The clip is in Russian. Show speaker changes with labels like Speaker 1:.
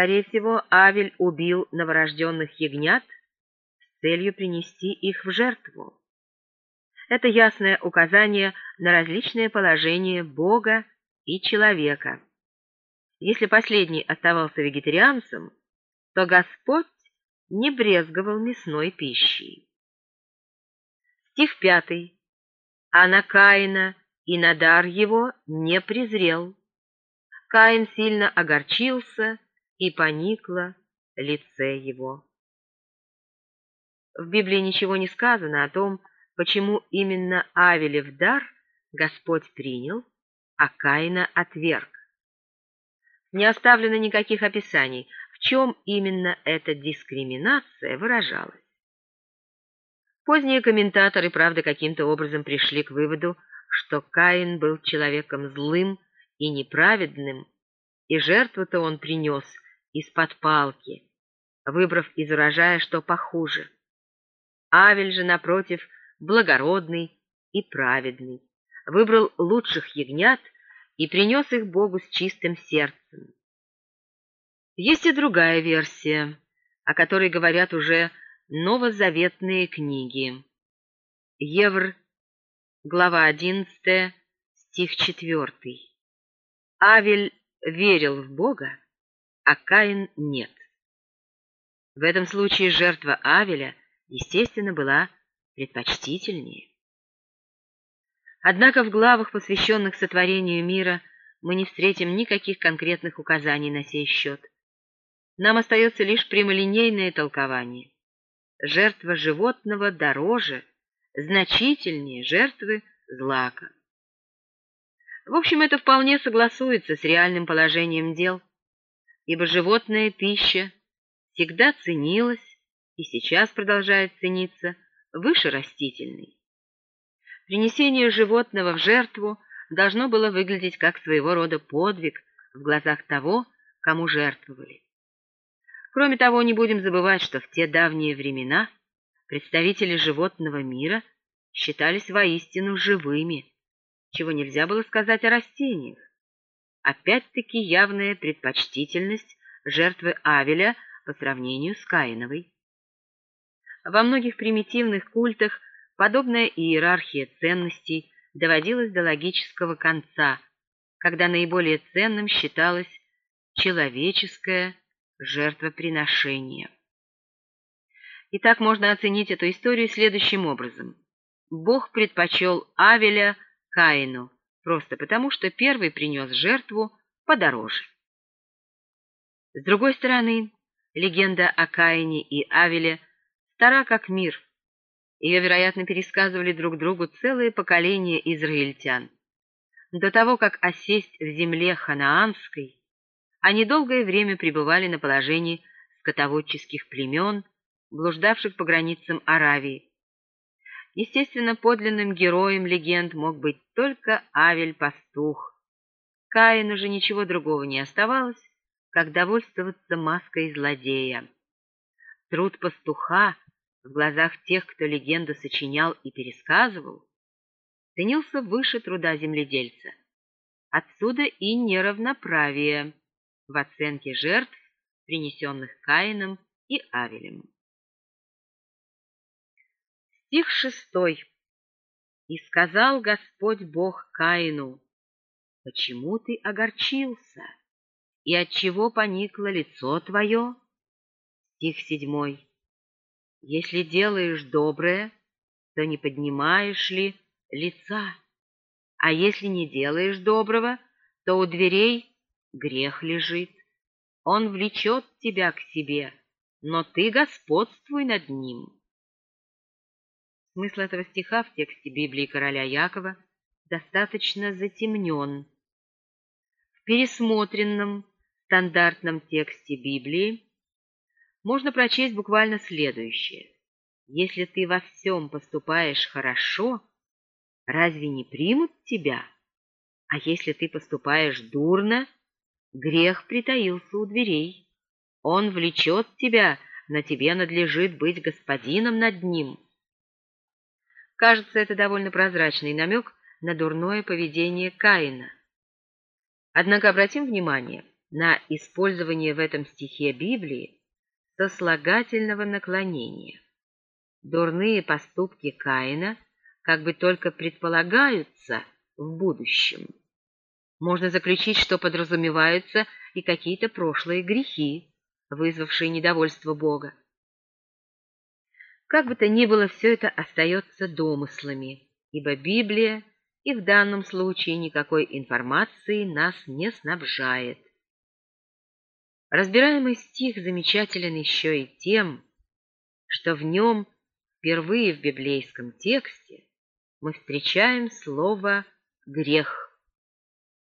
Speaker 1: Скорее всего, Авель убил новорожденных ягнят с целью принести их в жертву. Это ясное указание на различные положения Бога и человека. Если последний оставался вегетарианцем, то Господь не брезговал мясной пищей. Стих пятый. А на Каина и на дар его не презрел. Каин сильно огорчился, и поникло лице его. В Библии ничего не сказано о том, почему именно Авелев дар Господь принял, а Каина отверг. Не оставлено никаких описаний, в чем именно эта дискриминация выражалась. Поздние комментаторы, правда, каким-то образом пришли к выводу, что Каин был человеком злым и неправедным, и жертву-то он принес из-под палки, выбрав из урожая что похуже. Авель же, напротив, благородный и праведный, выбрал лучших ягнят и принес их Богу с чистым сердцем. Есть и другая версия, о которой говорят уже новозаветные книги. Евр, глава 11, стих 4. Авель верил в Бога, а Каин нет. В этом случае жертва Авеля, естественно, была предпочтительнее. Однако в главах, посвященных сотворению мира, мы не встретим никаких конкретных указаний на сей счет. Нам остается лишь прямолинейное толкование. Жертва животного дороже, значительнее жертвы злака. В общем, это вполне согласуется с реальным положением дел ибо животная пища всегда ценилась и сейчас продолжает цениться выше растительной. Принесение животного в жертву должно было выглядеть как своего рода подвиг в глазах того, кому жертвовали. Кроме того, не будем забывать, что в те давние времена представители животного мира считались воистину живыми, чего нельзя было сказать о растениях. Опять-таки явная предпочтительность жертвы Авеля по сравнению с Каиновой. Во многих примитивных культах подобная иерархия ценностей доводилась до логического конца, когда наиболее ценным считалось человеческое жертвоприношение. Итак, можно оценить эту историю следующим образом. Бог предпочел Авеля Каину, просто потому, что первый принес жертву подороже. С другой стороны, легенда о Каине и Авеле стара как мир. Ее, вероятно, пересказывали друг другу целые поколения израильтян. До того, как осесть в земле ханаанской, они долгое время пребывали на положении скотоводческих племен, блуждавших по границам Аравии, Естественно, подлинным героем легенд мог быть только Авель-пастух. Каину же ничего другого не оставалось, как довольствоваться маской злодея. Труд пастуха в глазах тех, кто легенду сочинял и пересказывал, ценился выше труда земледельца. Отсюда и неравноправие в оценке жертв, принесенных Каином и Авелем. Стих шестой. «И сказал Господь Бог Каину, почему ты огорчился, и от чего поникло лицо твое?» Стих седьмой. «Если делаешь доброе, то не поднимаешь ли лица, а если не делаешь доброго, то у дверей грех лежит. Он влечет тебя к себе, но ты господствуй над ним». Смысл этого стиха в тексте Библии короля Якова достаточно затемнен. В пересмотренном стандартном тексте Библии можно прочесть буквально следующее. Если ты во всем поступаешь хорошо, разве не примут тебя? А если ты поступаешь дурно, грех притаился у дверей. Он влечет тебя, на тебе надлежит быть господином над ним. Кажется, это довольно прозрачный намек на дурное поведение Каина. Однако обратим внимание, на использование в этом стихе Библии сослагательного наклонения. Дурные поступки Каина как бы только предполагаются в будущем. Можно заключить, что подразумеваются и какие-то прошлые грехи, вызвавшие недовольство Бога. Как бы то ни было, все это остается домыслами, ибо Библия и в данном случае никакой информации нас не снабжает. Разбираемый стих замечателен еще и тем, что в нем впервые в библейском тексте мы встречаем слово «грех».